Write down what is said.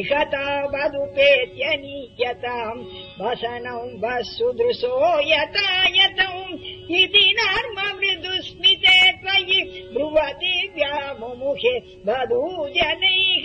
इहता वधुपेत्यनीयताम् वसनौ वसुदृशो यतायतौ इति नर्म मृदुस्मिते त्वयि ब्रुवति व्यामुमुखे वधू जनैः